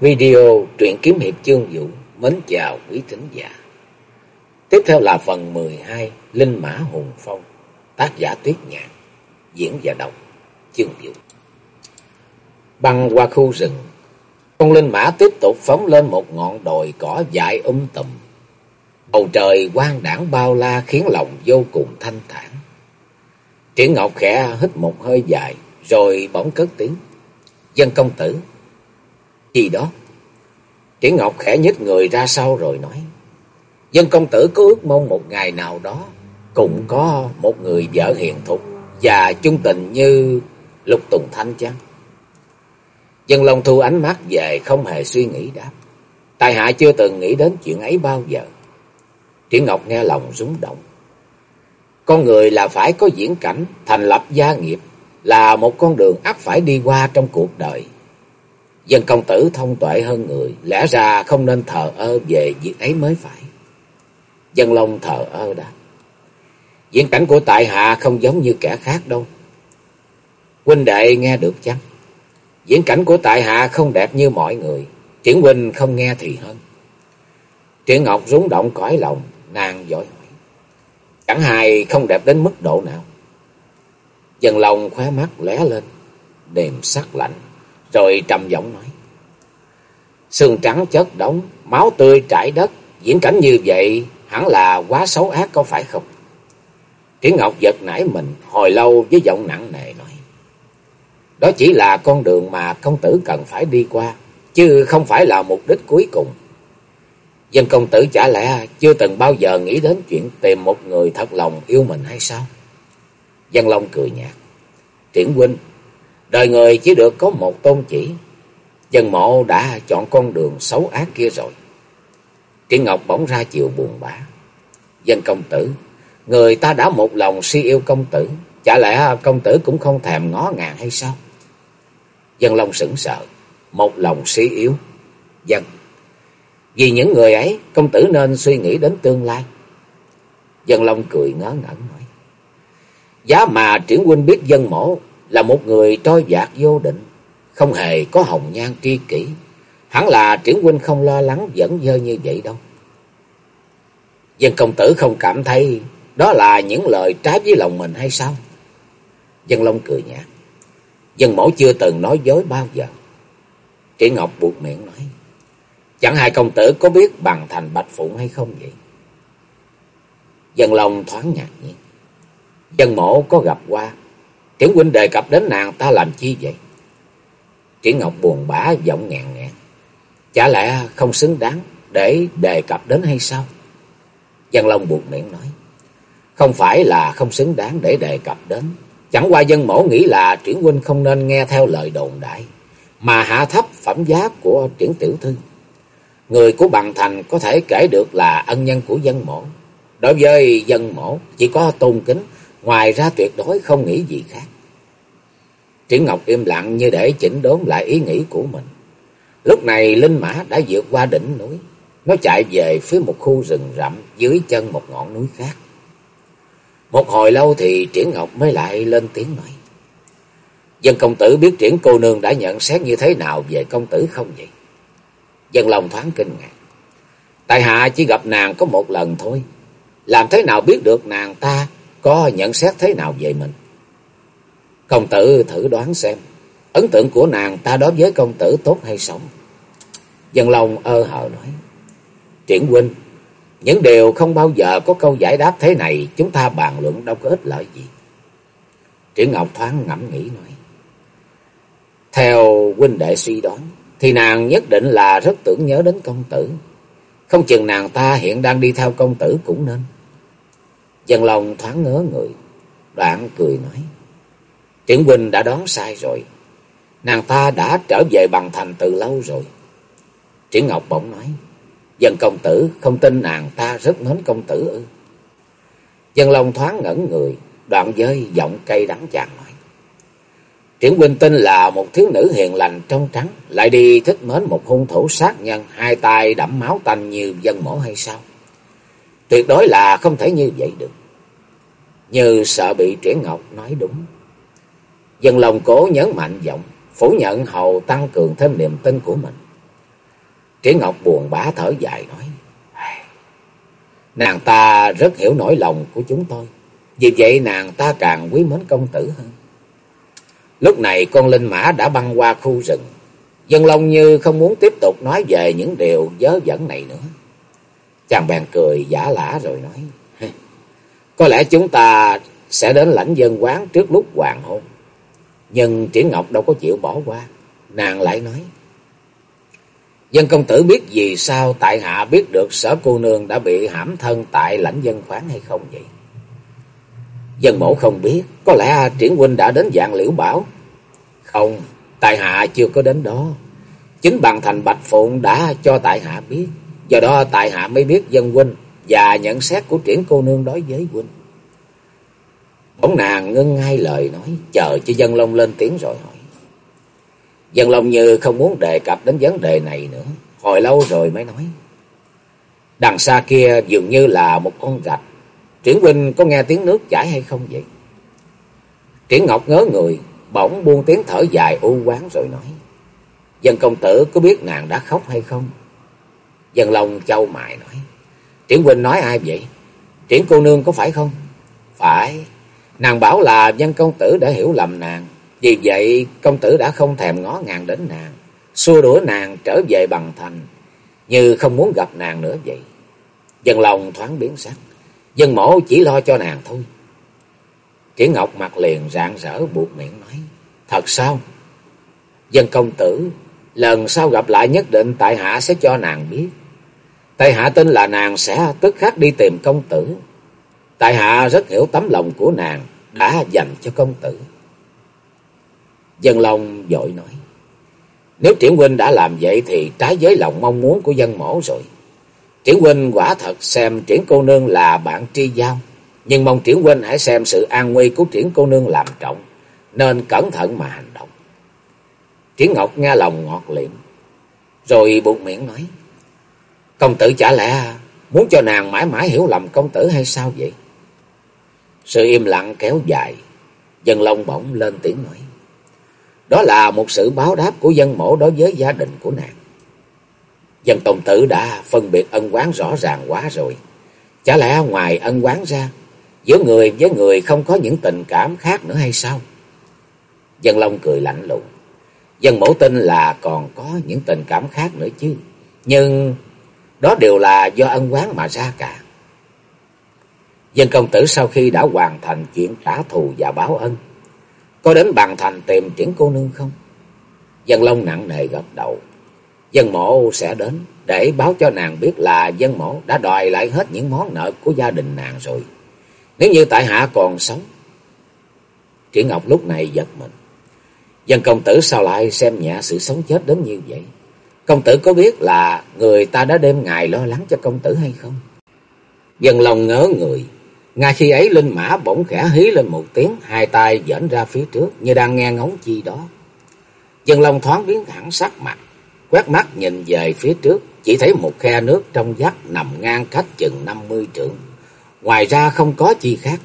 Video truyện kiếm hiệp chương vũ, mến chào quý thính giả. Tiếp theo là phần 12 Linh Mã Hùng Phong, tác giả Tuyết Nhạn, diễn và đọc chương vũ. Băng qua khu rừng, con linh mã tiếp tục phóng lên một ngọn đồi cỏ dại um tùm. Bầu trời quang đảng bao la khiến lòng vô cùng thanh thản. Triển Ngọc khẽ hít một hơi dài, rồi bỗng cất tiếng. Dân công tử gì đó. Triển Ngọc khẽ nhích người ra sau rồi nói. Dân công tử có ước mong một ngày nào đó cũng có một người vợ hiền thục và chung tình như Lục Tùng Thanh chăng? Dân Long thu ánh mắt về không hề suy nghĩ đáp. Tài hạ chưa từng nghĩ đến chuyện ấy bao giờ. Triển Ngọc nghe lòng rúng động. Con người là phải có diễn cảnh, thành lập gia nghiệp, là một con đường ắt phải đi qua trong cuộc đời. Dân công tử thông tuệ hơn người, lẽ ra không nên thờ ơ về việc ấy mới phải. Dân Long thờ ơ đã. Diễn cảnh của tại hạ không giống như kẻ khác đâu. Huynh đệ nghe được chăng? Diễn cảnh của tại hạ không đẹp như mọi người. Triển huynh không nghe thì hơn. Triển Ngọc rúng động cõi lòng, nàng giỏi hỏi. Chẳng hài không đẹp đến mức độ nào. Dân lòng khóe mắt lóe lên, đềm sắc lạnh rồi trầm giọng nói sương trắng chất đóng, máu tươi trải đất, diễn cảnh như vậy hẳn là quá xấu ác có phải không? Triển Ngọc giật nảy mình, hồi lâu với giọng nặng nề nói. Đó chỉ là con đường mà công tử cần phải đi qua, chứ không phải là mục đích cuối cùng. Dân công tử chả lẽ chưa từng bao giờ nghĩ đến chuyện tìm một người thật lòng yêu mình hay sao? Dân Long cười nhạt. Triển huynh, Đời người chỉ được có một tôn chỉ. Dân mộ đã chọn con đường xấu ác kia rồi. Triển Ngọc bỗng ra chiều buồn bã. Dân công tử, người ta đã một lòng si yêu công tử. Chả lẽ công tử cũng không thèm ngó ngàng hay sao? Dân Long sững sờ. Một lòng si yếu. Dân. Vì những người ấy, công tử nên suy nghĩ đến tương lai. Dân Long cười ngớ ngẩn nói. Giá mà triển huynh biết dân mổ là một người trôi dạt vô định, không hề có hồng nhan tri kỷ. Hẳn là triển huynh không lo lắng dẫn dơ như vậy đâu. Dân công tử không cảm thấy đó là những lời trái với lòng mình hay sao? Dân Long cười nhạt. Dân mẫu chưa từng nói dối bao giờ. Triển Ngọc buộc miệng nói. Chẳng hai công tử có biết bằng thành bạch phụng hay không vậy? Dân Long thoáng nhạt nhiên. Dân mẫu có gặp qua Triển huynh đề cập đến nàng ta làm chi vậy? Kỷ Ngọc buồn bã giọng ngàn ngàn. Chả lẽ không xứng đáng để đề cập đến hay sao? Dân Long buồn miệng nói. Không phải là không xứng đáng để đề cập đến. Chẳng qua dân mổ nghĩ là triển huynh không nên nghe theo lời đồn đại. Mà hạ thấp phẩm giá của triển tiểu thư. Người của bằng thành có thể kể được là ân nhân của dân mổ. Đối với dân mổ chỉ có tôn kính, Ngoài ra tuyệt đối không nghĩ gì khác. Triển Ngọc im lặng như để chỉnh đốn lại ý nghĩ của mình. Lúc này Linh Mã đã vượt qua đỉnh núi. Nó chạy về phía một khu rừng rậm dưới chân một ngọn núi khác. Một hồi lâu thì Triển Ngọc mới lại lên tiếng nói. Dân công tử biết Triển cô nương đã nhận xét như thế nào về công tử không vậy? Dân lòng thoáng kinh ngạc. Tại hạ chỉ gặp nàng có một lần thôi. Làm thế nào biết được nàng ta có nhận xét thế nào về mình? Công tử thử đoán xem, ấn tượng của nàng ta đối với công tử tốt hay xấu? Dân Long ơ hờ nói, Triển huynh, những điều không bao giờ có câu giải đáp thế này, chúng ta bàn luận đâu có ích lợi gì. Triển Ngọc thoáng ngẫm nghĩ nói, Theo huynh đệ suy đoán, thì nàng nhất định là rất tưởng nhớ đến công tử. Không chừng nàng ta hiện đang đi theo công tử cũng nên. Dân lòng thoáng ngớ người, đoạn cười nói. Triển huynh đã đoán sai rồi. Nàng ta đã trở về bằng thành từ lâu rồi. Triển Ngọc bỗng nói. Dân công tử không tin nàng ta rất mến công tử ư. Dân Long thoáng ngẩn người, đoạn giới giọng cây đắng chàng nói. Triển huynh tin là một thiếu nữ hiền lành trong trắng, lại đi thích mến một hung thủ sát nhân, hai tay đẫm máu tanh như dân mổ hay sao? Tuyệt đối là không thể như vậy được. Như sợ bị Triển Ngọc nói đúng. Dân lòng cố nhấn mạnh giọng, phủ nhận hầu tăng cường thêm niềm tin của mình. Triển Ngọc buồn bã thở dài nói. Nàng ta rất hiểu nỗi lòng của chúng tôi. Vì vậy nàng ta càng quý mến công tử hơn. Lúc này con linh mã đã băng qua khu rừng. Dân Long như không muốn tiếp tục nói về những điều dớ dẫn này nữa. Chàng bèn cười giả lả rồi nói. Có lẽ chúng ta sẽ đến lãnh dân quán trước lúc hoàng hôn. Nhưng Triển Ngọc đâu có chịu bỏ qua. Nàng lại nói. Dân công tử biết vì sao tại hạ biết được sở cô nương đã bị hãm thân tại lãnh dân khoáng hay không vậy? Dân mẫu không biết, có lẽ triển huynh đã đến dạng liễu bảo. Không, tại hạ chưa có đến đó. Chính bằng thành Bạch Phụng đã cho tại hạ biết. Do đó tại hạ mới biết dân huynh và nhận xét của triển cô nương đối với huynh. Bỗng nàng ngưng ngay lời nói, chờ cho dân long lên tiếng rồi hỏi. Dân Long Như không muốn đề cập đến vấn đề này nữa. Hồi lâu rồi mới nói. Đằng xa kia dường như là một con rạch. Triển huynh có nghe tiếng nước chảy hay không vậy? Triển Ngọc ngớ người, bỗng buông tiếng thở dài u quán rồi nói. Dân công tử có biết nàng đã khóc hay không? Dân Long châu mại nói. Triển huynh nói ai vậy? Triển cô nương có phải không? Phải. Nàng bảo là dân công tử đã hiểu lầm nàng. Vì vậy công tử đã không thèm ngó ngàng đến nàng, xua đuổi nàng trở về bằng thành, như không muốn gặp nàng nữa vậy. Dân lòng thoáng biến sắc, dân mổ chỉ lo cho nàng thôi. Triển Ngọc mặt liền rạng rỡ buộc miệng nói, thật sao? Dân công tử, lần sau gặp lại nhất định tại hạ sẽ cho nàng biết. Tại hạ tin là nàng sẽ tức khắc đi tìm công tử. Tại hạ rất hiểu tấm lòng của nàng đã dành cho công tử. Dân Long dội nói. Nếu Triển Huynh đã làm vậy thì trái với lòng mong muốn của dân mổ rồi. Triển Huynh quả thật xem Triển cô nương là bạn tri giao. Nhưng mong Triển Huynh hãy xem sự an nguy của Triển cô nương làm trọng. Nên cẩn thận mà hành động. Triển Ngọc nghe lòng ngọt liệm. Rồi buộc miệng nói. Công tử chả lẽ muốn cho nàng mãi mãi hiểu lầm công tử hay sao vậy? Sự im lặng kéo dài. Dân Long bỗng lên tiếng nói. Đó là một sự báo đáp của dân mổ đối với gia đình của nàng. Dân tổng tử đã phân biệt ân quán rõ ràng quá rồi. Chả lẽ ngoài ân quán ra, giữa người với người không có những tình cảm khác nữa hay sao? Dân Long cười lạnh lùng. Dân mẫu tin là còn có những tình cảm khác nữa chứ. Nhưng đó đều là do ân quán mà ra cả. Dân công tử sau khi đã hoàn thành chuyện trả thù và báo ân, có đến bàn thành tìm triển cô nương không? Dân Long nặng nề gật đầu. Dân mộ sẽ đến để báo cho nàng biết là dân mộ đã đòi lại hết những món nợ của gia đình nàng rồi. Nếu như tại hạ còn sống. Triển Ngọc lúc này giật mình. Dân công tử sao lại xem nhẹ sự sống chết đến như vậy? Công tử có biết là người ta đã đêm ngày lo lắng cho công tử hay không? Dân lòng ngớ người. Ngay khi ấy linh mã bỗng khẽ hí lên một tiếng, hai tay dẫn ra phía trước như đang nghe ngóng chi đó. Dân Long thoáng biến hẳn sắc mặt, quét mắt nhìn về phía trước, chỉ thấy một khe nước trong vắt nằm ngang cách chừng năm mươi trượng. Ngoài ra không có chi khác.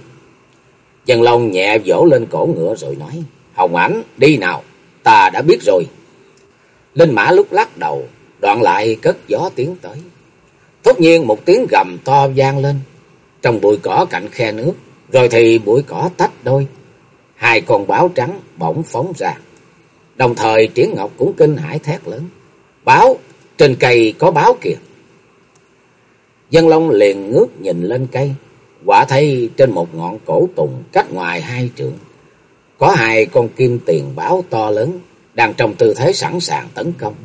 Dân Long nhẹ vỗ lên cổ ngựa rồi nói, Hồng ảnh, đi nào, ta đã biết rồi. Linh mã lúc lắc đầu, đoạn lại cất gió tiến tới. Tất nhiên một tiếng gầm to vang lên, trong bụi cỏ cạnh khe nước, rồi thì bụi cỏ tách đôi. Hai con báo trắng bỗng phóng ra. Đồng thời Triển Ngọc cũng kinh hãi thét lớn. Báo, trên cây có báo kìa. Dân Long liền ngước nhìn lên cây. Quả thấy trên một ngọn cổ tùng cách ngoài hai trượng. Có hai con kim tiền báo to lớn đang trong tư thế sẵn sàng tấn công.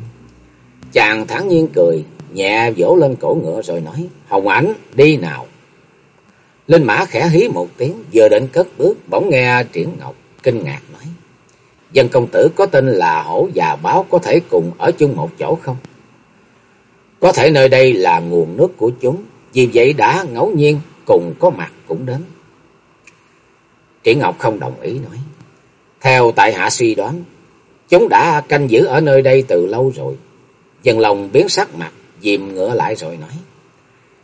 Chàng thản nhiên cười, nhẹ vỗ lên cổ ngựa rồi nói, Hồng ảnh, đi nào. Linh mã khẽ hí một tiếng, vừa định cất bước, bỗng nghe Triển Ngọc kinh ngạc nói. Dân công tử có tên là hổ và báo có thể cùng ở chung một chỗ không? Có thể nơi đây là nguồn nước của chúng, vì vậy đã ngẫu nhiên cùng có mặt cũng đến. Triển Ngọc không đồng ý nói. Theo tại hạ suy đoán, chúng đã canh giữ ở nơi đây từ lâu rồi. Dân lòng biến sắc mặt, dìm ngựa lại rồi nói.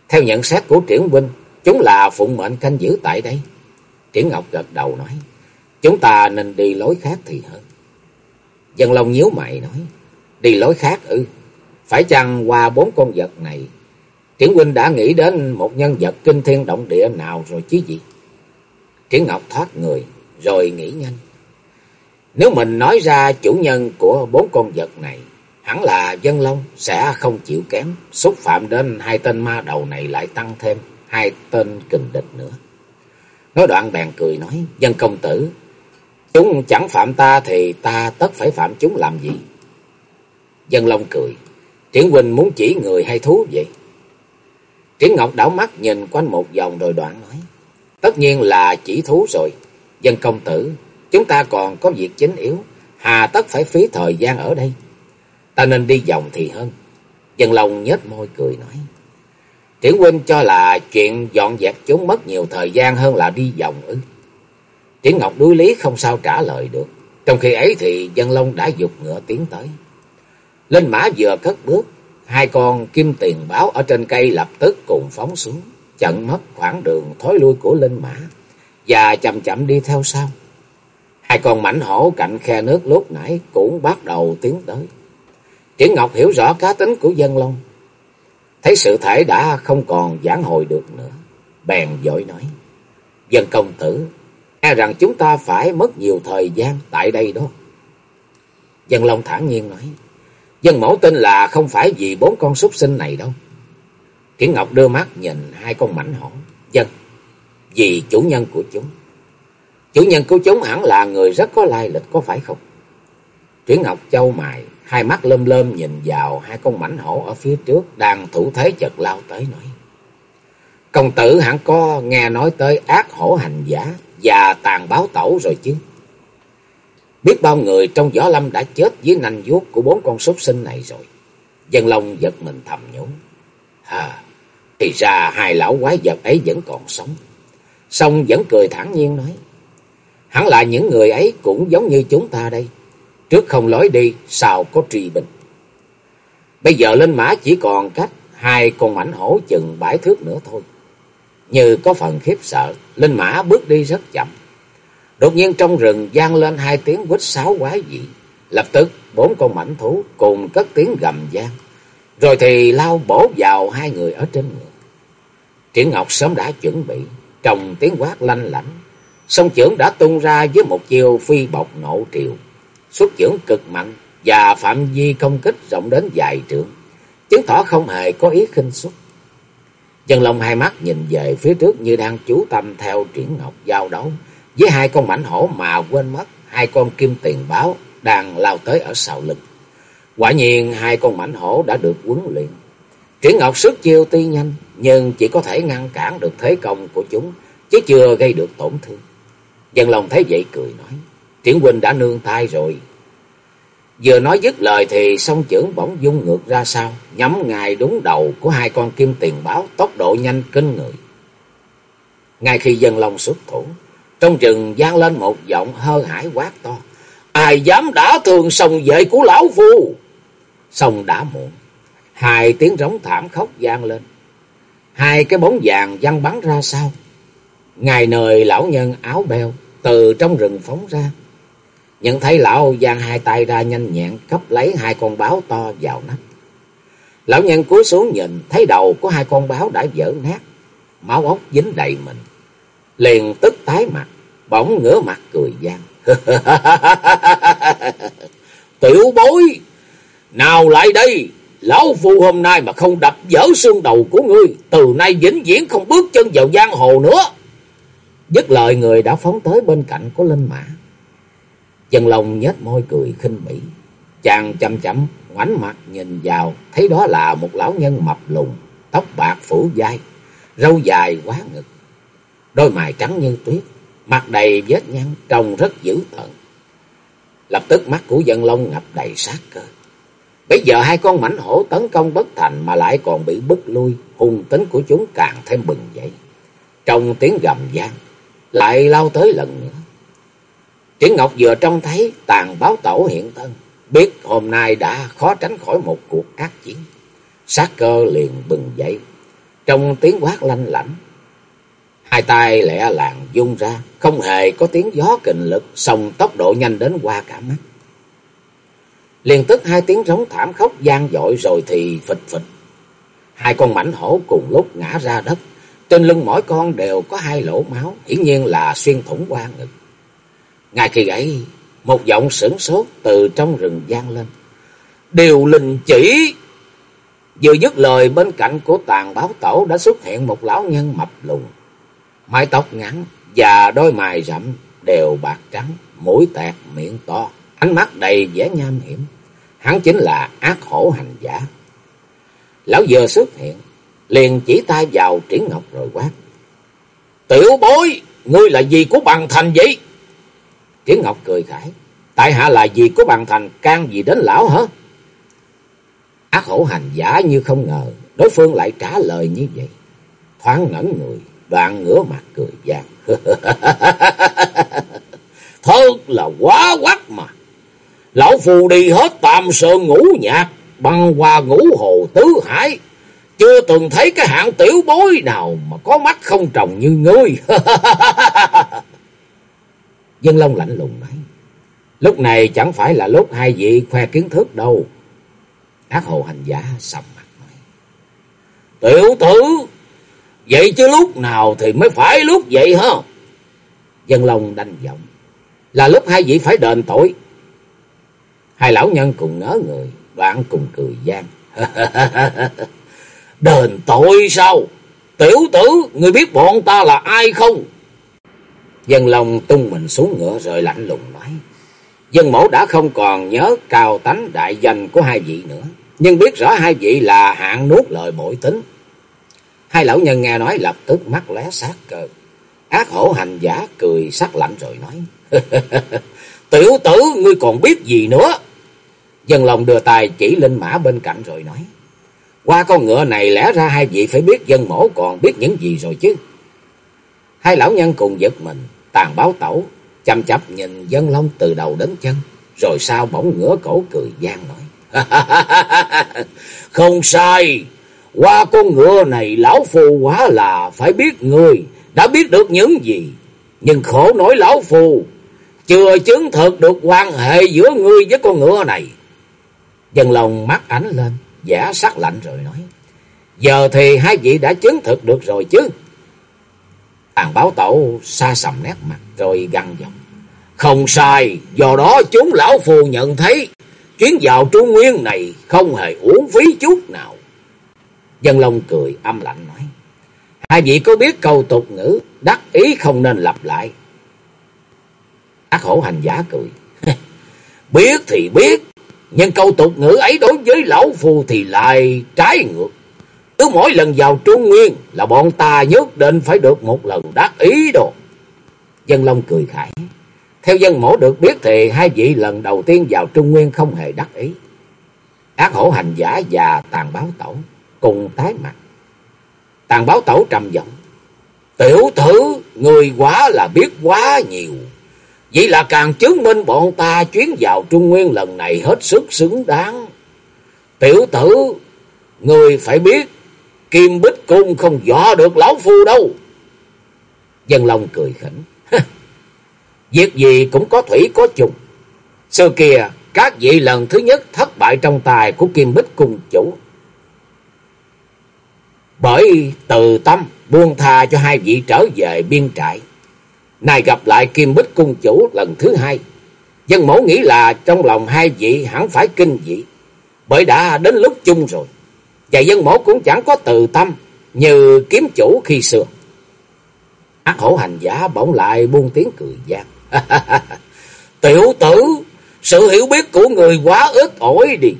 Theo nhận xét của triển huynh, Chúng là phụng mệnh canh giữ tại đây. Triển Ngọc gật đầu nói. Chúng ta nên đi lối khác thì hơn. Dân Long nhíu mày nói. Đi lối khác ư. Phải chăng qua bốn con vật này, Triển huynh đã nghĩ đến một nhân vật kinh thiên động địa nào rồi chứ gì? Triển Ngọc thoát người, rồi nghĩ nhanh. Nếu mình nói ra chủ nhân của bốn con vật này, hẳn là dân long sẽ không chịu kém, xúc phạm đến hai tên ma đầu này lại tăng thêm hai tên kình địch nữa. Nói đoạn bèn cười nói, dân công tử, chúng chẳng phạm ta thì ta tất phải phạm chúng làm gì? Dân long cười, Triển huynh muốn chỉ người hay thú vậy? Triển Ngọc đảo mắt nhìn quanh một vòng rồi đoạn nói, tất nhiên là chỉ thú rồi, dân công tử, chúng ta còn có việc chính yếu, hà tất phải phí thời gian ở đây. Ta nên đi vòng thì hơn. Dân long nhếch môi cười nói. Hiển huynh cho là chuyện dọn dẹp chúng mất nhiều thời gian hơn là đi vòng ư. Triển Ngọc đuối lý không sao trả lời được. Trong khi ấy thì dân long đã dục ngựa tiến tới. Lên mã vừa cất bước, hai con kim tiền báo ở trên cây lập tức cùng phóng xuống, chặn mất khoảng đường thối lui của linh mã và chậm chậm đi theo sau. Hai con mảnh hổ cạnh khe nước lúc nãy cũng bắt đầu tiến tới. Triển Ngọc hiểu rõ cá tính của dân long. Thấy sự thể đã không còn giảng hồi được nữa. Bèn dội nói. Dân công tử, e rằng chúng ta phải mất nhiều thời gian tại đây đó. Dân long thản nhiên nói. Dân mẫu tin là không phải vì bốn con súc sinh này đâu. Kiến Ngọc đưa mắt nhìn hai con mảnh hổ. Dân, vì chủ nhân của chúng. Chủ nhân của chúng hẳn là người rất có lai lịch có phải không? Triển Ngọc châu mài hai mắt lơm lơm nhìn vào hai con mảnh hổ ở phía trước đang thủ thế chợt lao tới nói. Công tử hẳn có nghe nói tới ác hổ hành giả và tàn báo tẩu rồi chứ. Biết bao người trong võ lâm đã chết dưới nanh vuốt của bốn con súc sinh này rồi. Dân Long giật mình thầm nhủ. À, thì ra hai lão quái vật ấy vẫn còn sống. Xong vẫn cười thản nhiên nói. Hẳn là những người ấy cũng giống như chúng ta đây. Trước không lối đi, sao có truy bình. Bây giờ lên mã chỉ còn cách hai con mảnh hổ chừng bãi thước nữa thôi. Như có phần khiếp sợ, lên mã bước đi rất chậm. Đột nhiên trong rừng gian lên hai tiếng quýt sáo quái dị. Lập tức bốn con mảnh thú cùng cất tiếng gầm gian. Rồi thì lao bổ vào hai người ở trên ngựa. Triển Ngọc sớm đã chuẩn bị, trong tiếng quát lanh lảnh. Song trưởng đã tung ra với một chiều phi bọc nộ triều xuất dưỡng cực mạnh và phạm vi công kích rộng đến dài trượng, chứng tỏ không hề có ý khinh suất. Dân Long hai mắt nhìn về phía trước như đang chú tâm theo triển ngọc giao đấu với hai con mảnh hổ mà quên mất hai con kim tiền báo đang lao tới ở sau lưng. Quả nhiên hai con mảnh hổ đã được huấn luyện. Triển Ngọc sức chiêu tuy nhanh nhưng chỉ có thể ngăn cản được thế công của chúng chứ chưa gây được tổn thương. Dân Long thấy vậy cười nói. Tiễn huynh đã nương tay rồi. Vừa nói dứt lời thì song trưởng bỗng dung ngược ra sau, nhắm ngài đúng đầu của hai con kim tiền báo tốc độ nhanh kinh người. Ngay khi dân long xuất thủ, trong rừng gian lên một giọng hơ hải quát to. Ai dám đã thường sòng vệ của lão phu? Sông đã muộn. Hai tiếng rống thảm khóc gian lên. Hai cái bóng vàng văng bắn ra sau. Ngài nơi lão nhân áo beo từ trong rừng phóng ra. Nhận thấy lão giang hai tay ra nhanh nhẹn cấp lấy hai con báo to vào nắp. Lão nhân cúi xuống nhìn, thấy đầu của hai con báo đã vỡ nát, máu ốc dính đầy mình. Liền tức tái mặt, bỗng ngửa mặt cười gian. Tiểu bối, nào lại đây, lão phu hôm nay mà không đập vỡ xương đầu của ngươi, từ nay vĩnh viễn không bước chân vào giang hồ nữa. Dứt lời người đã phóng tới bên cạnh của Linh Mã. Dân Long nhếch môi cười khinh bỉ. Chàng chậm chậm ngoảnh mặt nhìn vào, thấy đó là một lão nhân mập lùn, tóc bạc phủ vai, râu dài quá ngực. Đôi mày trắng như tuyết, mặt đầy vết nhăn, trông rất dữ tợn. Lập tức mắt của dân Long ngập đầy sát cơ. Bây giờ hai con mảnh hổ tấn công bất thành mà lại còn bị bức lui, hung tính của chúng càng thêm bừng dậy. Trong tiếng gầm gian, lại lao tới lần nữa. Triển Ngọc vừa trông thấy tàn báo tẩu hiện thân, biết hôm nay đã khó tránh khỏi một cuộc ác chiến. Sát cơ liền bừng dậy, trong tiếng quát lanh lảnh. Hai tay lẹ làng dung ra, không hề có tiếng gió kình lực, song tốc độ nhanh đến qua cả mắt. Liền tức hai tiếng rống thảm khóc gian dội rồi thì phịch phịch. Hai con mảnh hổ cùng lúc ngã ra đất. Trên lưng mỗi con đều có hai lỗ máu, hiển nhiên là xuyên thủng qua ngực. Ngay khi ấy, một giọng sửng sốt từ trong rừng gian lên. Điều linh chỉ! Vừa dứt lời bên cạnh của tàn báo tổ đã xuất hiện một lão nhân mập lùn. Mái tóc ngắn và đôi mày rậm đều bạc trắng, mũi tẹt, miệng to, ánh mắt đầy vẻ nham hiểm. Hắn chính là ác hổ hành giả. Lão vừa xuất hiện, liền chỉ tay vào triển ngọc rồi quát. Tiểu bối, ngươi là gì của bằng thành vậy? Kiến ngọc cười khải. Tại hạ là gì của bằng thành can gì đến lão hả? Ác hổ hành giả như không ngờ, đối phương lại trả lời như vậy. Thoáng ngẩn người, đoạn ngửa mặt cười gian. Thật là quá quắc mà. Lão phù đi hết tạm sơn ngũ nhạc, băng qua ngũ hồ tứ hải. Chưa từng thấy cái hạng tiểu bối nào mà có mắt không trồng như ngươi. Dân Long lạnh lùng nói. Lúc này chẳng phải là lúc hai vị khoe kiến thức đâu. Ác hồ hành giả sầm mặt nói. Tiểu tử, vậy chứ lúc nào thì mới phải lúc vậy hả? Dân Long đanh giọng. Là lúc hai vị phải đền tội. Hai lão nhân cùng ngớ người, đoạn cùng cười gian. đền tội sao? Tiểu tử, người biết bọn ta là ai không? Dân Long tung mình xuống ngựa rồi lạnh lùng nói. Dân mẫu đã không còn nhớ cao tánh đại danh của hai vị nữa. Nhưng biết rõ hai vị là hạng nuốt lời bội tính. Hai lão nhân nghe nói lập tức mắt lé sát cờ. Ác hổ hành giả cười sắc lạnh rồi nói. Tiểu tử ngươi còn biết gì nữa? Dân lòng đưa tay chỉ lên mã bên cạnh rồi nói. Qua con ngựa này lẽ ra hai vị phải biết dân mổ còn biết những gì rồi chứ. Hai lão nhân cùng giật mình, tàn báo tẩu, chăm chập nhìn dân long từ đầu đến chân, rồi sau bỗng ngửa cổ cười gian nói. Không sai, qua con ngựa này lão phù quá là phải biết người đã biết được những gì. Nhưng khổ nổi lão phù, chưa chứng thực được quan hệ giữa ngươi với con ngựa này. Dân lòng mắt ánh lên, giả sắc lạnh rồi nói. Giờ thì hai vị đã chứng thực được rồi chứ. Tàn báo tổ xa sầm nét mặt rồi găng giọng. Không sai, do đó chúng lão phù nhận thấy chuyến vào Trung Nguyên này không hề uổng phí chút nào. Dân Long cười âm lạnh nói. Hai vị có biết câu tục ngữ đắc ý không nên lặp lại. Ác hổ hành giả cười. biết thì biết, nhưng câu tục ngữ ấy đối với lão phù thì lại trái ngược. Cứ mỗi lần vào Trung Nguyên là bọn ta nhất định phải được một lần đắc ý đồ. Dân Long cười khải. Theo dân mổ được biết thì hai vị lần đầu tiên vào Trung Nguyên không hề đắc ý. Ác hổ hành giả và tàn báo tẩu cùng tái mặt. Tàn báo tẩu trầm giọng. Tiểu tử, người quá là biết quá nhiều. Vậy là càng chứng minh bọn ta chuyến vào Trung Nguyên lần này hết sức xứng đáng. Tiểu tử, người phải biết, Kim Bích Cung không dọa được lão phu đâu. Dân Long cười khỉnh. Việc gì cũng có thủy có trùng. Xưa kia, các vị lần thứ nhất thất bại trong tài của Kim Bích Cung chủ. Bởi từ tâm buông tha cho hai vị trở về biên trại. Này gặp lại Kim Bích Cung chủ lần thứ hai. Dân mẫu nghĩ là trong lòng hai vị hẳn phải kinh dị. Bởi đã đến lúc chung rồi. Và dân mẫu cũng chẳng có từ tâm như kiếm chủ khi xưa. Ác hổ hành giả bỗng lại buông tiếng cười gian. Tiểu tử, sự hiểu biết của người quá ít ỏi đi.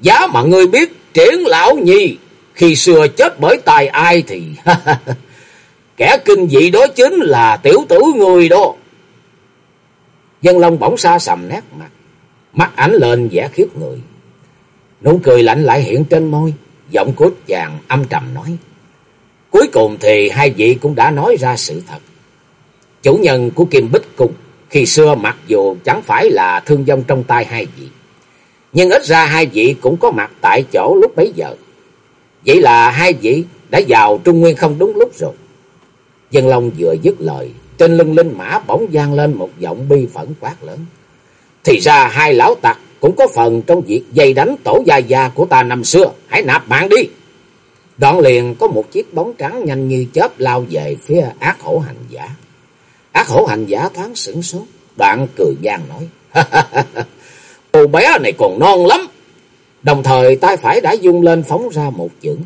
Giá mà người biết triển lão nhi khi xưa chết bởi tài ai thì kẻ kinh dị đó chính là tiểu tử người đó. Dân Long bỗng xa sầm nét mặt, mắt ảnh lên vẻ khiếp người. Nụ cười lạnh lại hiện trên môi, giọng cốt chàng âm trầm nói. Cuối cùng thì hai vị cũng đã nói ra sự thật. Chủ nhân của Kim Bích Cung khi xưa mặc dù chẳng phải là thương vong trong tay hai vị. Nhưng ít ra hai vị cũng có mặt tại chỗ lúc bấy giờ. Vậy là hai vị đã vào Trung Nguyên không đúng lúc rồi. Dân Long vừa dứt lời, trên lưng linh mã bỗng gian lên một giọng bi phẫn quát lớn. Thì ra hai lão tặc cũng có phần trong việc dày đánh tổ gia già của ta năm xưa. Hãy nạp mạng đi. Đoạn liền có một chiếc bóng trắng nhanh như chớp lao về phía ác hổ hành giả. Ác hổ hành giả thoáng sửng sốt. Đoạn cười gian nói. Cô bé này còn non lắm. Đồng thời tay phải đã dung lên phóng ra một chưởng.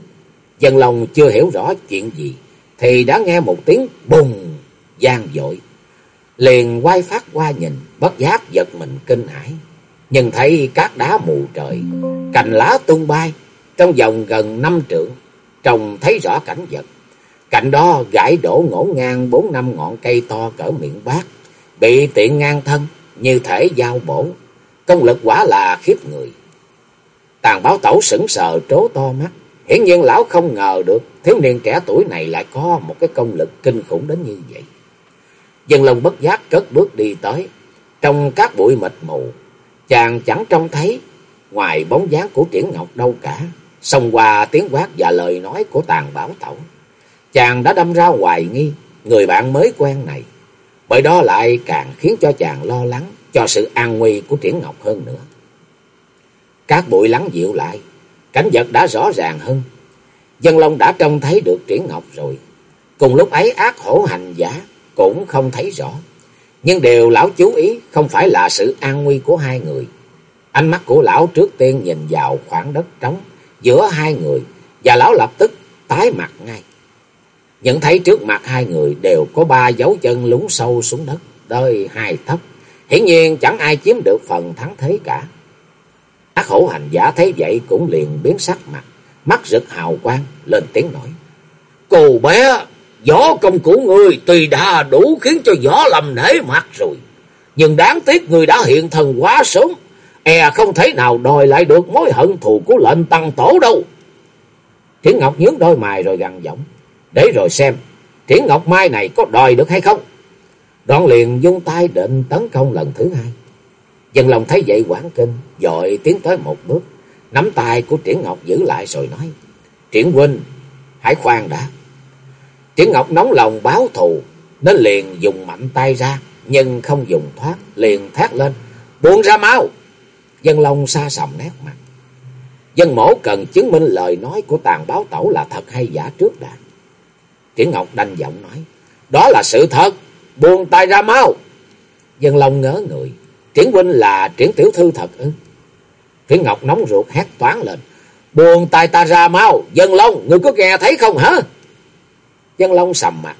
Dân lòng chưa hiểu rõ chuyện gì. Thì đã nghe một tiếng bùng gian dội. Liền quay phát qua nhìn. Bất giác giật mình kinh hãi. Nhìn thấy cát đá mù trời. Cành lá tung bay. Trong vòng gần năm trượng. Trông thấy rõ cảnh vật. Cạnh đó gãy đổ ngổ ngang bốn năm ngọn cây to cỡ miệng bát. Bị tiện ngang thân. Như thể dao bổ. Công lực quả là khiếp người. Tàn báo tẩu sững sờ trố to mắt. Hiển nhiên lão không ngờ được thiếu niên trẻ tuổi này lại có một cái công lực kinh khủng đến như vậy. Dân lòng bất giác cất bước đi tới. Trong các bụi mịt mù, chàng chẳng trông thấy ngoài bóng dáng của triển ngọc đâu cả. song qua tiếng quát và lời nói của tàn bảo tẩu. Chàng đã đâm ra hoài nghi người bạn mới quen này. Bởi đó lại càng khiến cho chàng lo lắng cho sự an nguy của triển ngọc hơn nữa. Các bụi lắng dịu lại, cảnh vật đã rõ ràng hơn. Dân Long đã trông thấy được triển ngọc rồi. Cùng lúc ấy ác hổ hành giả cũng không thấy rõ. Nhưng điều lão chú ý không phải là sự an nguy của hai người. Ánh mắt của lão trước tiên nhìn vào khoảng đất trống giữa hai người và lão lập tức tái mặt ngay. Nhận thấy trước mặt hai người đều có ba dấu chân lún sâu xuống đất, đôi hai thấp. Hiển nhiên chẳng ai chiếm được phần thắng thế cả. Ác hổ hành giả thấy vậy cũng liền biến sắc mặt, mắt rực hào quang, lên tiếng nói. Cô bé, võ công của ngươi tuy đã đủ khiến cho võ lầm nể mặt rồi. Nhưng đáng tiếc người đã hiện thần quá sớm, e không thể nào đòi lại được mối hận thù của lệnh tăng tổ đâu. Triển Ngọc nhướng đôi mày rồi gằn giọng, để rồi xem, Triển Ngọc Mai này có đòi được hay không? Đoạn liền dung tay định tấn công lần thứ hai. Dân lòng thấy vậy quảng kinh, dội tiến tới một bước, nắm tay của Triển Ngọc giữ lại rồi nói, Triển huynh, hãy khoan đã. Triển Ngọc nóng lòng báo thù, nên liền dùng mạnh tay ra, nhưng không dùng thoát, liền thét lên, buông ra máu. Dân Long xa sầm nét mặt. Dân mổ cần chứng minh lời nói của tàn báo tẩu là thật hay giả trước đã. Triển Ngọc đanh giọng nói, đó là sự thật, buông tay ra máu. Dân Long ngớ người, Triển huynh là triển tiểu thư thật ư? Triển Ngọc nóng ruột hét toán lên. Buông tay ta ra mau, dân Long, ngươi có nghe thấy không hả? Dân Long sầm mặt.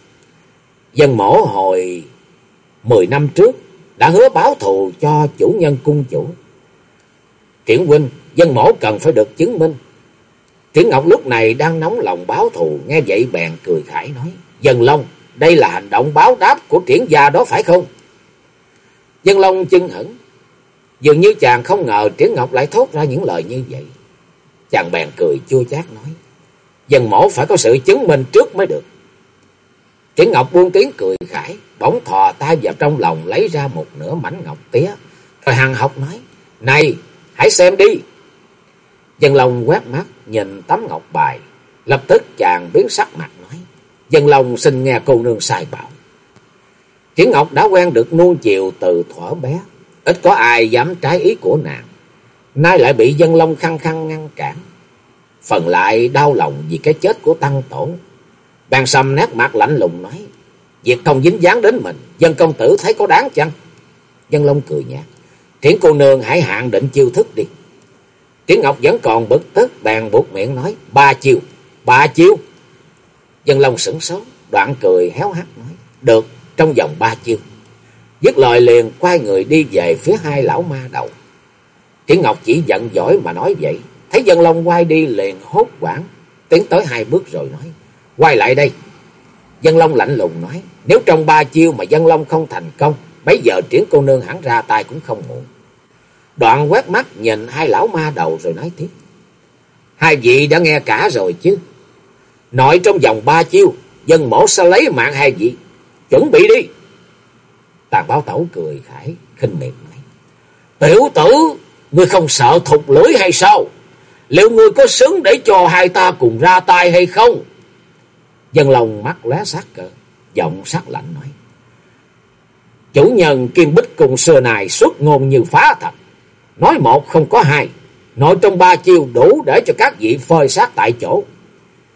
Dân mổ hồi mười năm trước đã hứa báo thù cho chủ nhân cung chủ. Triển huynh, dân mổ cần phải được chứng minh. Triển Ngọc lúc này đang nóng lòng báo thù, nghe vậy bèn cười khải nói. Dân Long, đây là hành động báo đáp của triển gia đó phải không? Dân Long chân hững. Dường như chàng không ngờ Triển Ngọc lại thốt ra những lời như vậy. Chàng bèn cười chua chát nói. Dân mổ phải có sự chứng minh trước mới được. Triển Ngọc buông tiếng cười khải. Bỗng thò tay vào trong lòng lấy ra một nửa mảnh ngọc tía. Rồi hằng học nói. Này hãy xem đi. Dân Long quét mắt nhìn tấm ngọc bài. Lập tức chàng biến sắc mặt nói. Dân Long xin nghe cô nương sai bảo. Triển Ngọc đã quen được nuông chiều từ thuở bé, ít có ai dám trái ý của nàng. Nay lại bị dân long khăng khăng ngăn cản. Phần lại đau lòng vì cái chết của Tăng Tổ. Bàn sầm nét mặt lạnh lùng nói, việc không dính dáng đến mình, dân công tử thấy có đáng chăng? Dân long cười nhạt, Triển cô nương hãy hạn định chiêu thức đi. Triển Ngọc vẫn còn bực tức, bèn buộc miệng nói, ba chiêu, ba chiêu. Dân long sửng sốt, đoạn cười héo hắt nói, được, trong vòng ba chiêu. Dứt lời liền quay người đi về phía hai lão ma đầu. Triển Ngọc chỉ giận giỏi mà nói vậy. Thấy dân long quay đi liền hốt quảng. Tiến tới hai bước rồi nói. Quay lại đây. Dân long lạnh lùng nói. Nếu trong ba chiêu mà dân long không thành công. bấy giờ triển cô nương hẳn ra tay cũng không muộn. Đoạn quét mắt nhìn hai lão ma đầu rồi nói tiếp. Hai vị đã nghe cả rồi chứ. Nội trong vòng ba chiêu. Dân mổ sẽ lấy mạng hai vị. Chuẩn bị đi. Tàn báo tẩu cười khải, khinh miệng nói. Tiểu tử, ngươi không sợ thục lưỡi hay sao? Liệu ngươi có xứng để cho hai ta cùng ra tay hay không? Dân lòng mắt lóe sắc cờ, giọng sắc lạnh nói. Chủ nhân Kim Bích cùng xưa này xuất ngôn như phá thật. Nói một không có hai. Nội trong ba chiêu đủ để cho các vị phơi sát tại chỗ.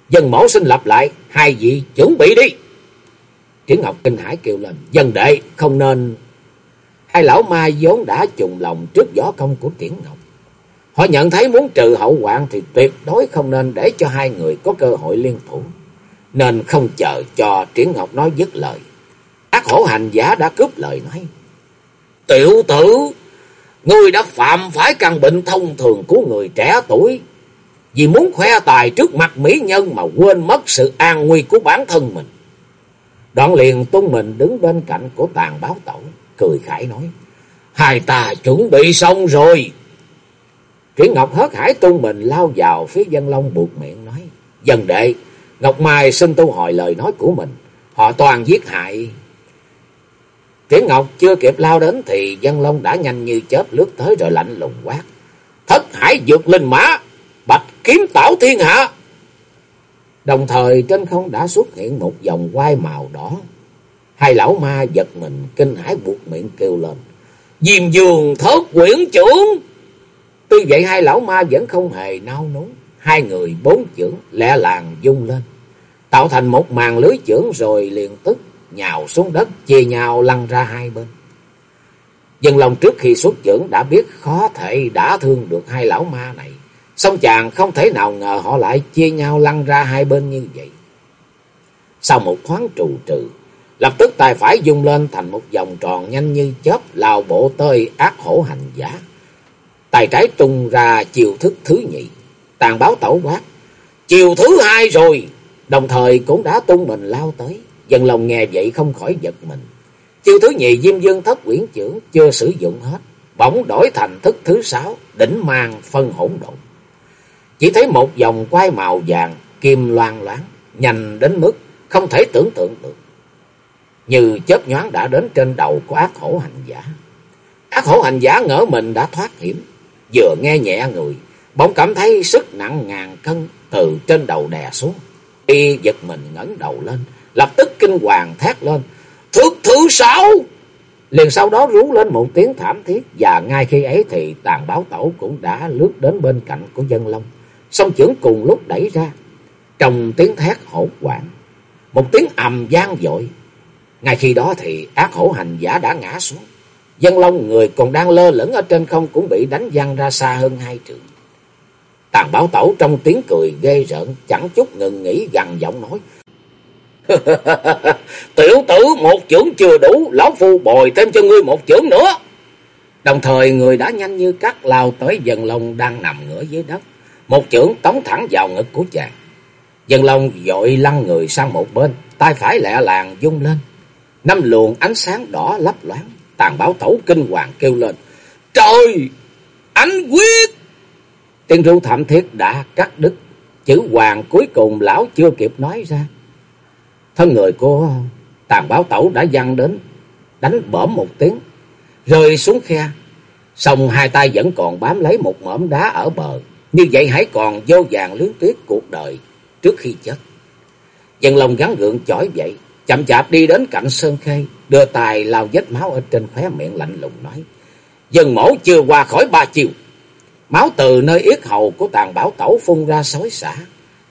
Dân mẫu xin lặp lại. Hai vị chuẩn bị đi. Triển Ngọc kinh hải kêu lên. Dân đệ không nên... Hai lão mai vốn đã trùng lòng trước gió công của Triển Ngọc. Họ nhận thấy muốn trừ hậu hoạn thì tuyệt đối không nên để cho hai người có cơ hội liên thủ. Nên không chờ cho Triển Ngọc nói dứt lời. Ác hổ hành giả đã cướp lời nói. Tiểu tử, ngươi đã phạm phải căn bệnh thông thường của người trẻ tuổi. Vì muốn khoe tài trước mặt mỹ nhân mà quên mất sự an nguy của bản thân mình. Đoạn liền tung mình đứng bên cạnh của tàn báo tẩu, cười khải nói. Hai ta chuẩn bị xong rồi. Triển Ngọc hớt hải tung mình lao vào phía dân long buộc miệng nói. Dân đệ, Ngọc Mai xin tu hồi lời nói của mình. Họ toàn giết hại. Tiễn Ngọc chưa kịp lao đến thì dân long đã nhanh như chớp lướt tới rồi lạnh lùng quát. Thất hải dược linh mã, bạch kiếm tảo thiên hạ. Đồng thời trên không đã xuất hiện một dòng quai màu đỏ. Hai lão ma giật mình kinh hãi buộc miệng kêu lên. Diêm dường thớt quyển trưởng. Tuy vậy hai lão ma vẫn không hề nao núng. Hai người bốn chữ lẹ làng dung lên. Tạo thành một màn lưới chưởng rồi liền tức nhào xuống đất chia nhau lăn ra hai bên. Dân lòng trước khi xuất chưởng đã biết khó thể đã thương được hai lão ma này. Xong chàng không thể nào ngờ họ lại chia nhau lăn ra hai bên như vậy. Sau một thoáng trù trừ, lập tức tay phải dung lên thành một vòng tròn nhanh như chớp lao bộ tơi ác hổ hành giả. Tay trái tung ra chiều thức thứ nhị, tàn báo tẩu quát. Chiều thứ hai rồi, đồng thời cũng đã tung mình lao tới. Dân lòng nghe vậy không khỏi giật mình. Chiêu thứ nhì Diêm Dương thất quyển trưởng chưa sử dụng hết. Bỗng đổi thành thức thứ sáu, đỉnh mang phân hỗn độn. Chỉ thấy một dòng quai màu vàng, kim loan loáng, nhanh đến mức không thể tưởng tượng được. Như chớp nhoáng đã đến trên đầu của ác hổ hành giả. Ác hổ hành giả ngỡ mình đã thoát hiểm, vừa nghe nhẹ người, bỗng cảm thấy sức nặng ngàn cân từ trên đầu đè xuống. Y giật mình ngẩng đầu lên, lập tức kinh hoàng thét lên. Thước thứ sáu! Liền sau đó rú lên một tiếng thảm thiết và ngay khi ấy thì tàn báo tẩu cũng đã lướt đến bên cạnh của dân long. Song trưởng cùng lúc đẩy ra. Trong tiếng thét hỗn quảng. Một tiếng ầm gian dội. Ngay khi đó thì ác hổ hành giả đã ngã xuống. Dân long người còn đang lơ lửng ở trên không cũng bị đánh văng ra xa hơn hai trường. Tàn báo tẩu trong tiếng cười ghê rợn chẳng chút ngừng nghỉ gằn giọng nói. Tiểu tử một chưởng chưa đủ, lão phu bồi thêm cho ngươi một chưởng nữa. Đồng thời người đã nhanh như cắt lao tới dần lông đang nằm ngửa dưới đất. Một chưởng tống thẳng vào ngực của chàng. Dần lông dội lăn người sang một bên, tay phải lẹ làng dung lên. Năm luồng ánh sáng đỏ lấp loáng, tàn báo tẩu kinh hoàng kêu lên. Trời! Ánh quyết! Tiếng ru thảm thiết đã cắt đứt. Chữ hoàng cuối cùng lão chưa kịp nói ra. Thân người của tàn báo tẩu đã văng đến, đánh bỡm một tiếng, rơi xuống khe. Xong hai tay vẫn còn bám lấy một mỏm đá ở bờ. Như vậy hãy còn vô vàng luyến tuyết cuộc đời trước khi chết. Dân lòng gắn gượng chỏi dậy, chậm chạp đi đến cạnh Sơn Khê, đưa tài lao vết máu ở trên khóe miệng lạnh lùng nói. Dân mổ chưa qua khỏi ba chiều. Máu từ nơi yết hầu của tàn bảo tẩu phun ra xối xả.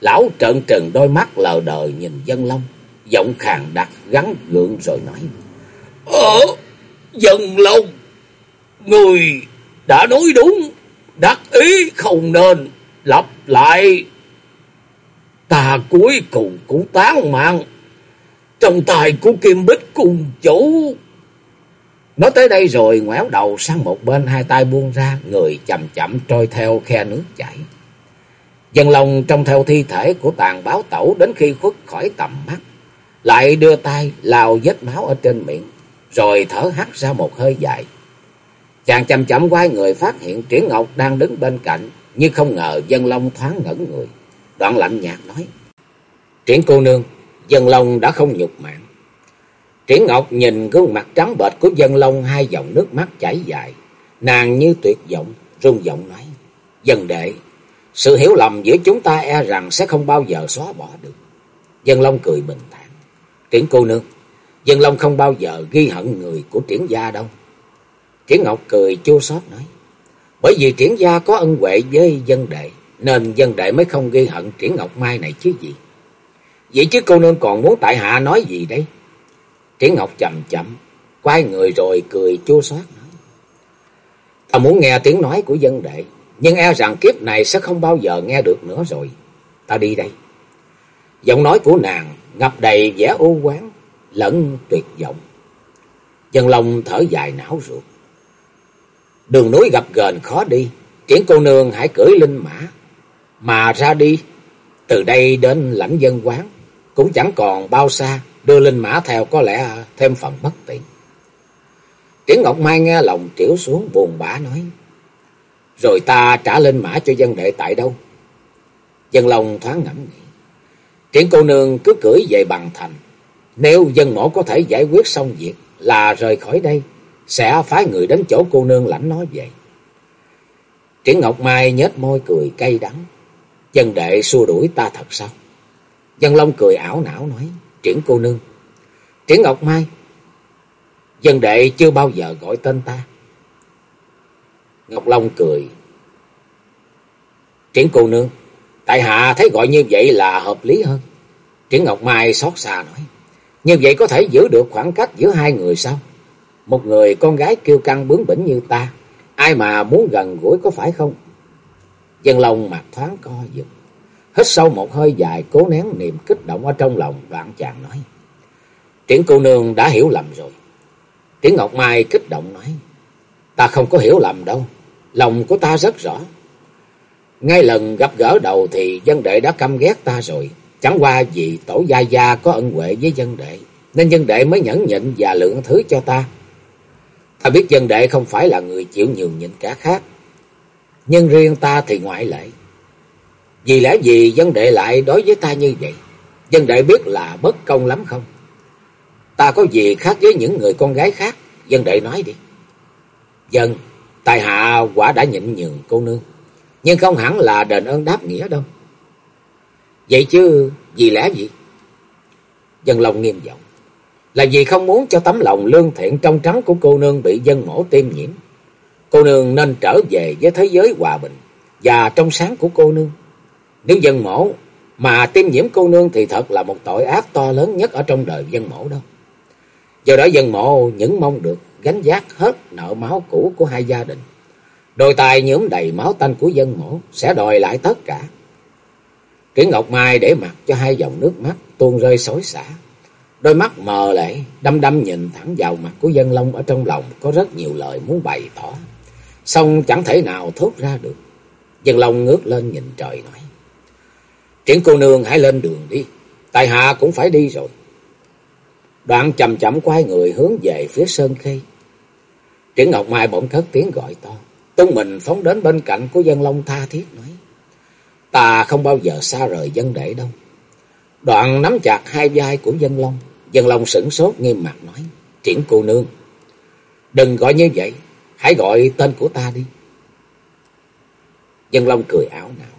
Lão trợn trừng đôi mắt lờ đờ nhìn dân long giọng khàn đặc gắn gượng rồi nói. Ờ, dân long, người đã nói đúng, đắc ý không nên, lặp lại. Ta cuối cùng cũng tán mạng, trong tài của Kim Bích cùng chủ. Nói tới đây rồi ngoéo đầu sang một bên hai tay buông ra, người chậm chậm trôi theo khe nước chảy. Dân lòng trong theo thi thể của tàn báo tẩu đến khi khuất khỏi tầm mắt lại đưa tay lao vết máu ở trên miệng, rồi thở hắt ra một hơi dài. Chàng chậm chậm quay người phát hiện Triển Ngọc đang đứng bên cạnh, nhưng không ngờ Dân Long thoáng ngẩn người. Đoạn lạnh nhạt nói, Triển cô nương, Dân Long đã không nhục mạng. Triển Ngọc nhìn gương mặt trắng bệch của Dân Long hai dòng nước mắt chảy dài, nàng như tuyệt vọng, run giọng nói, Dân đệ, sự hiểu lầm giữa chúng ta e rằng sẽ không bao giờ xóa bỏ được. Dân Long cười bình thản. Triển cô nương, Dân Long không bao giờ ghi hận người của triển gia đâu. Triển Ngọc cười chua xót nói. Bởi vì triển gia có ân huệ với dân đệ, nên dân đệ mới không ghi hận triển Ngọc Mai này chứ gì. Vậy chứ cô nương còn muốn tại hạ nói gì đây? Triển Ngọc chậm chậm, quay người rồi cười chua xót nói. Ta muốn nghe tiếng nói của dân đệ, nhưng e rằng kiếp này sẽ không bao giờ nghe được nữa rồi. Ta đi đây. Giọng nói của nàng ngập đầy vẻ ô quán, lẫn tuyệt vọng. Dân lòng thở dài não ruột. Đường núi gặp gền khó đi, triển cô nương hãy cưỡi linh mã, mà ra đi, từ đây đến lãnh dân quán, cũng chẳng còn bao xa, đưa linh mã theo có lẽ thêm phần bất tiện. Triển Ngọc Mai nghe lòng triểu xuống buồn bã nói, rồi ta trả linh mã cho dân đệ tại đâu? Dân lòng thoáng ngẫm nghĩ, triển cô nương cứ cưỡi về bằng thành, nếu dân mổ có thể giải quyết xong việc là rời khỏi đây, sẽ phái người đến chỗ cô nương lãnh nói vậy. Triển Ngọc Mai nhếch môi cười cay đắng. Dân đệ xua đuổi ta thật sao? Dân Long cười ảo não nói. Triển cô nương. Triển Ngọc Mai. Dân đệ chưa bao giờ gọi tên ta. Ngọc Long cười. Triển cô nương. Tại hạ thấy gọi như vậy là hợp lý hơn. Triển Ngọc Mai xót xa nói. Như vậy có thể giữ được khoảng cách giữa hai người sao? Một người con gái kiêu căng bướng bỉnh như ta, ai mà muốn gần gũi có phải không? Dân lòng mặt thoáng co giật, hít sâu một hơi dài cố nén niềm kích động ở trong lòng đoạn chàng nói. Tiễn cô nương đã hiểu lầm rồi. Tiễn Ngọc Mai kích động nói, ta không có hiểu lầm đâu, lòng của ta rất rõ. Ngay lần gặp gỡ đầu thì dân đệ đã căm ghét ta rồi, chẳng qua vì tổ gia gia có ân huệ với dân đệ, nên dân đệ mới nhẫn nhịn và lượng thứ cho ta. Ta biết dân đệ không phải là người chịu nhường nhịn cả khác. Nhưng riêng ta thì ngoại lệ. Vì lẽ gì dân đệ lại đối với ta như vậy? Dân đệ biết là bất công lắm không? Ta có gì khác với những người con gái khác? Dân đệ nói đi. Dân, tài hạ quả đã nhịn nhường cô nương. Nhưng không hẳn là đền ơn đáp nghĩa đâu. Vậy chứ vì lẽ gì? Dân lòng nghiêm giọng là vì không muốn cho tấm lòng lương thiện trong trắng của cô nương bị dân mổ tiêm nhiễm. Cô nương nên trở về với thế giới hòa bình và trong sáng của cô nương. Nếu dân mổ mà tiêm nhiễm cô nương thì thật là một tội ác to lớn nhất ở trong đời dân mổ đâu. Do đó dân mộ những mong được gánh giác hết nợ máu cũ của hai gia đình. Đôi tài nhuốm đầy máu tanh của dân mổ sẽ đòi lại tất cả. Triển Ngọc Mai để mặt cho hai dòng nước mắt tuôn rơi xối xả. Đôi mắt mờ lại, đăm đăm nhìn thẳng vào mặt của dân long ở trong lòng có rất nhiều lời muốn bày tỏ. Xong chẳng thể nào thốt ra được. Dân long ngước lên nhìn trời nói. Triển cô nương hãy lên đường đi, tại hạ cũng phải đi rồi. Đoạn chậm chậm quay người hướng về phía sơn khê. Triển Ngọc Mai bỗng thất tiếng gọi to. Tung mình phóng đến bên cạnh của dân long tha thiết nói. Ta không bao giờ xa rời dân đệ đâu. Đoạn nắm chặt hai vai của dân long. Dân Long sửng sốt nghiêm mặt nói. Triển cô nương. Đừng gọi như vậy. Hãy gọi tên của ta đi. Dân Long cười ảo nào.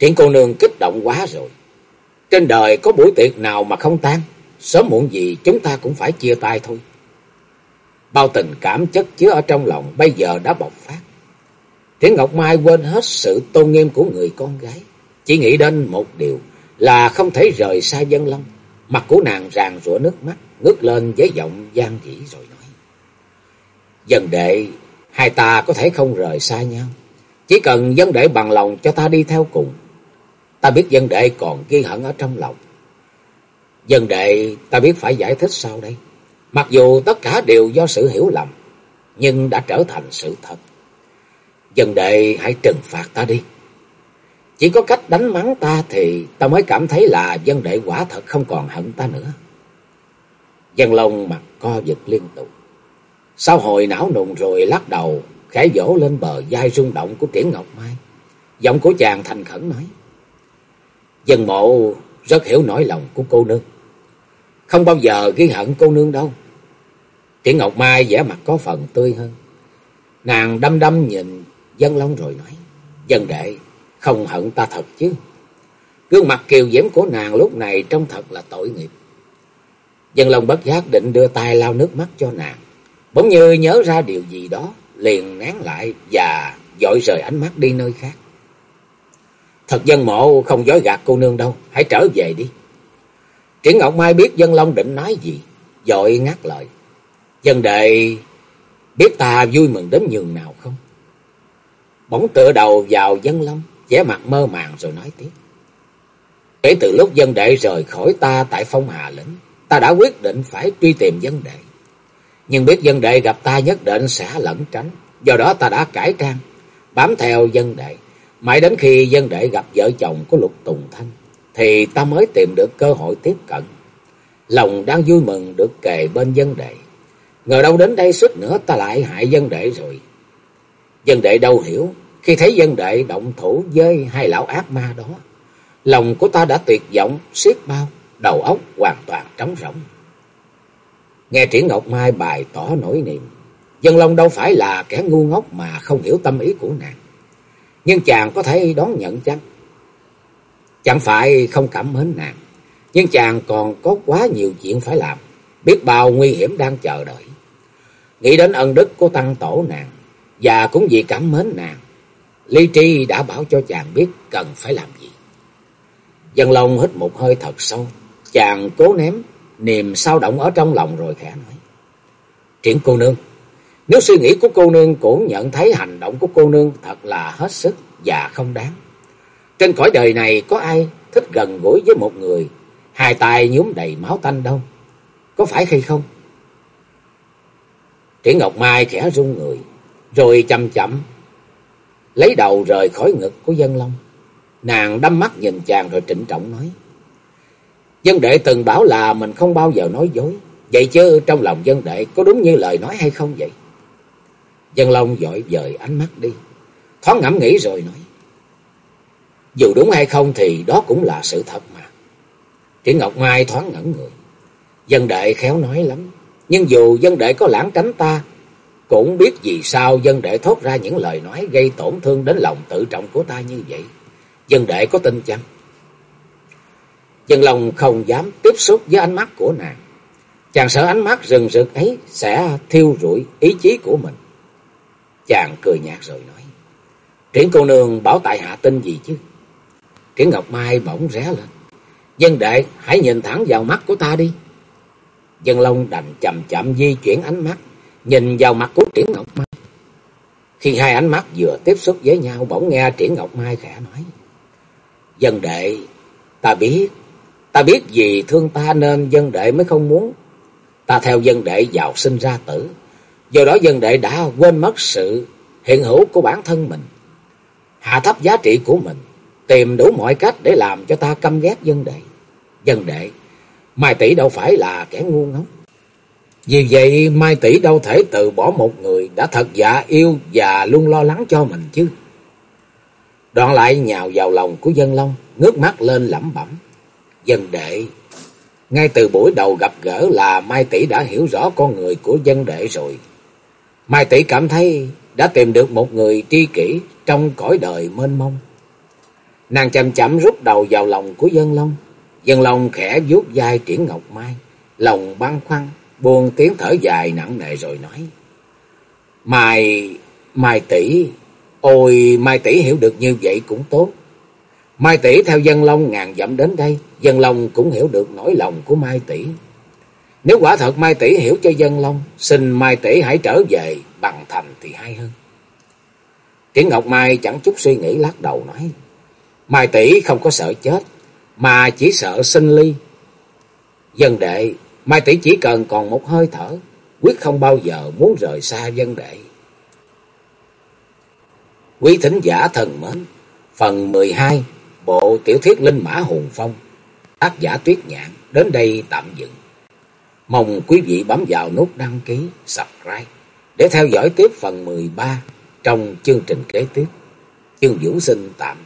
Thiện cô nương kích động quá rồi. Trên đời có buổi tiệc nào mà không tan. Sớm muộn gì chúng ta cũng phải chia tay thôi. Bao tình cảm chất chứa ở trong lòng bây giờ đã bộc phát. Triển Ngọc Mai quên hết sự tôn nghiêm của người con gái. Chỉ nghĩ đến một điều là không thể rời xa dân long. Mặt của nàng ràng rủa nước mắt, ngước lên với giọng gian dĩ rồi nói. Dân đệ, hai ta có thể không rời xa nhau. Chỉ cần dân đệ bằng lòng cho ta đi theo cùng. Ta biết dân đệ còn ghi hận ở trong lòng. Dân đệ ta biết phải giải thích sao đây. Mặc dù tất cả đều do sự hiểu lầm, nhưng đã trở thành sự thật. Dân đệ hãy trừng phạt ta đi. Chỉ có cách đánh mắng ta thì ta mới cảm thấy là dân đệ quả thật không còn hận ta nữa. Dân lông mặt co giật liên tục. Sau hồi não nùng rồi lắc đầu, khẽ vỗ lên bờ vai rung động của Triển Ngọc Mai. Giọng của chàng thành khẩn nói. Dân mộ rất hiểu nỗi lòng của cô nương. Không bao giờ ghi hận cô nương đâu. Triển Ngọc Mai vẻ mặt có phần tươi hơn. Nàng đăm đăm nhìn dân long rồi nói. Dân đệ không hận ta thật chứ. Gương mặt kiều diễm của nàng lúc này trông thật là tội nghiệp. Dân long bất giác định đưa tay lau nước mắt cho nàng. Bỗng như nhớ ra điều gì đó, liền nén lại và dội rời ánh mắt đi nơi khác. Thật dân mộ không dối gạt cô nương đâu, hãy trở về đi. Triển Ngọc Mai biết dân long định nói gì, dội ngắt lời. Dân đệ biết ta vui mừng đến nhường nào không? Bỗng tựa đầu vào dân long, vẻ mặt mơ màng rồi nói tiếp. Kể từ lúc dân đệ rời khỏi ta tại phong hà lĩnh, ta đã quyết định phải truy tìm dân đệ. Nhưng biết dân đệ gặp ta nhất định sẽ lẩn tránh, do đó ta đã cải trang, bám theo dân đệ. Mãi đến khi dân đệ gặp vợ chồng của Lục Tùng Thanh, thì ta mới tìm được cơ hội tiếp cận. Lòng đang vui mừng được kề bên dân đệ. Ngờ đâu đến đây suốt nữa ta lại hại dân đệ rồi. Dân đệ đâu hiểu, khi thấy dân đệ động thủ với hai lão ác ma đó, lòng của ta đã tuyệt vọng, xiết bao, đầu óc hoàn toàn trống rỗng. Nghe Triển Ngọc Mai bài tỏ nỗi niềm, Dân Long đâu phải là kẻ ngu ngốc mà không hiểu tâm ý của nàng. Nhưng chàng có thể đón nhận chăng? Chẳng phải không cảm mến nàng, nhưng chàng còn có quá nhiều chuyện phải làm, biết bao nguy hiểm đang chờ đợi. Nghĩ đến ân đức của tăng tổ nàng, và cũng vì cảm mến nàng, Ly Tri đã bảo cho chàng biết cần phải làm gì. Dân Long hít một hơi thật sâu, chàng cố ném niềm sao động ở trong lòng rồi khẽ nói. Triển cô nương, nếu suy nghĩ của cô nương cũng nhận thấy hành động của cô nương thật là hết sức và không đáng. Trên cõi đời này có ai thích gần gũi với một người, hai tay nhúm đầy máu tanh đâu. Có phải hay không? Triển Ngọc Mai khẽ run người, rồi chậm chậm lấy đầu rời khỏi ngực của Dân Long. Nàng đăm mắt nhìn chàng rồi trịnh trọng nói. Dân đệ từng bảo là mình không bao giờ nói dối. Vậy chứ trong lòng dân đệ có đúng như lời nói hay không vậy? Dân Long dội dời ánh mắt đi. Thoáng ngẫm nghĩ rồi nói. Dù đúng hay không thì đó cũng là sự thật mà. Triển Ngọc Mai thoáng ngẩn người. Dân đệ khéo nói lắm. Nhưng dù dân đệ có lãng tránh ta, cũng biết vì sao dân đệ thốt ra những lời nói gây tổn thương đến lòng tự trọng của ta như vậy. Dân đệ có tin chăng? Dân lòng không dám tiếp xúc với ánh mắt của nàng. Chàng sợ ánh mắt rừng rực ấy sẽ thiêu rụi ý chí của mình. Chàng cười nhạt rồi nói. Triển cô nương bảo tại hạ tin gì chứ? Triển Ngọc Mai bỗng ré lên. Dân đệ hãy nhìn thẳng vào mắt của ta đi. Dân Long đành chậm chậm di chuyển ánh mắt. Nhìn vào mặt của Triển Ngọc Mai. Khi hai ánh mắt vừa tiếp xúc với nhau bỗng nghe Triển Ngọc Mai khẽ nói. Dân đệ, ta biết, ta biết vì thương ta nên dân đệ mới không muốn. Ta theo dân đệ vào sinh ra tử. Do đó dân đệ đã quên mất sự hiện hữu của bản thân mình. Hạ thấp giá trị của mình. Tìm đủ mọi cách để làm cho ta căm ghét dân đệ. Dân đệ, Mai Tỷ đâu phải là kẻ ngu ngốc. Vì vậy Mai Tỷ đâu thể từ bỏ một người đã thật dạ yêu và luôn lo lắng cho mình chứ. Đoạn lại nhào vào lòng của dân long, ngước mắt lên lẩm bẩm. Dân đệ, ngay từ buổi đầu gặp gỡ là Mai Tỷ đã hiểu rõ con người của dân đệ rồi. Mai Tỷ cảm thấy đã tìm được một người tri kỷ trong cõi đời mênh mông. Nàng chậm chậm rút đầu vào lòng của dân long. Dân long khẽ vuốt vai triển ngọc mai, lòng băng khoăn, buồn tiếng thở dài nặng nề rồi nói. Mai, Mai Tỷ, ôi Mai Tỷ hiểu được như vậy cũng tốt. Mai Tỷ theo dân long ngàn dặm đến đây, dân long cũng hiểu được nỗi lòng của Mai Tỷ. Nếu quả thật Mai Tỷ hiểu cho dân long, xin Mai Tỷ hãy trở về bằng thành thì hay hơn. Triển Ngọc Mai chẳng chút suy nghĩ lắc đầu nói. Mai Tỷ không có sợ chết, mà chỉ sợ sinh ly. Dân đệ, Mai Tỷ chỉ cần còn một hơi thở, quyết không bao giờ muốn rời xa dân đệ. Quý thính giả thần mến, phần 12, bộ tiểu thuyết Linh Mã Hùng Phong, tác giả Tuyết Nhạn, đến đây tạm dừng. Mong quý vị bấm vào nút đăng ký, subscribe để theo dõi tiếp phần 13 trong chương trình kế tiếp. Chương Vũ sinh tạm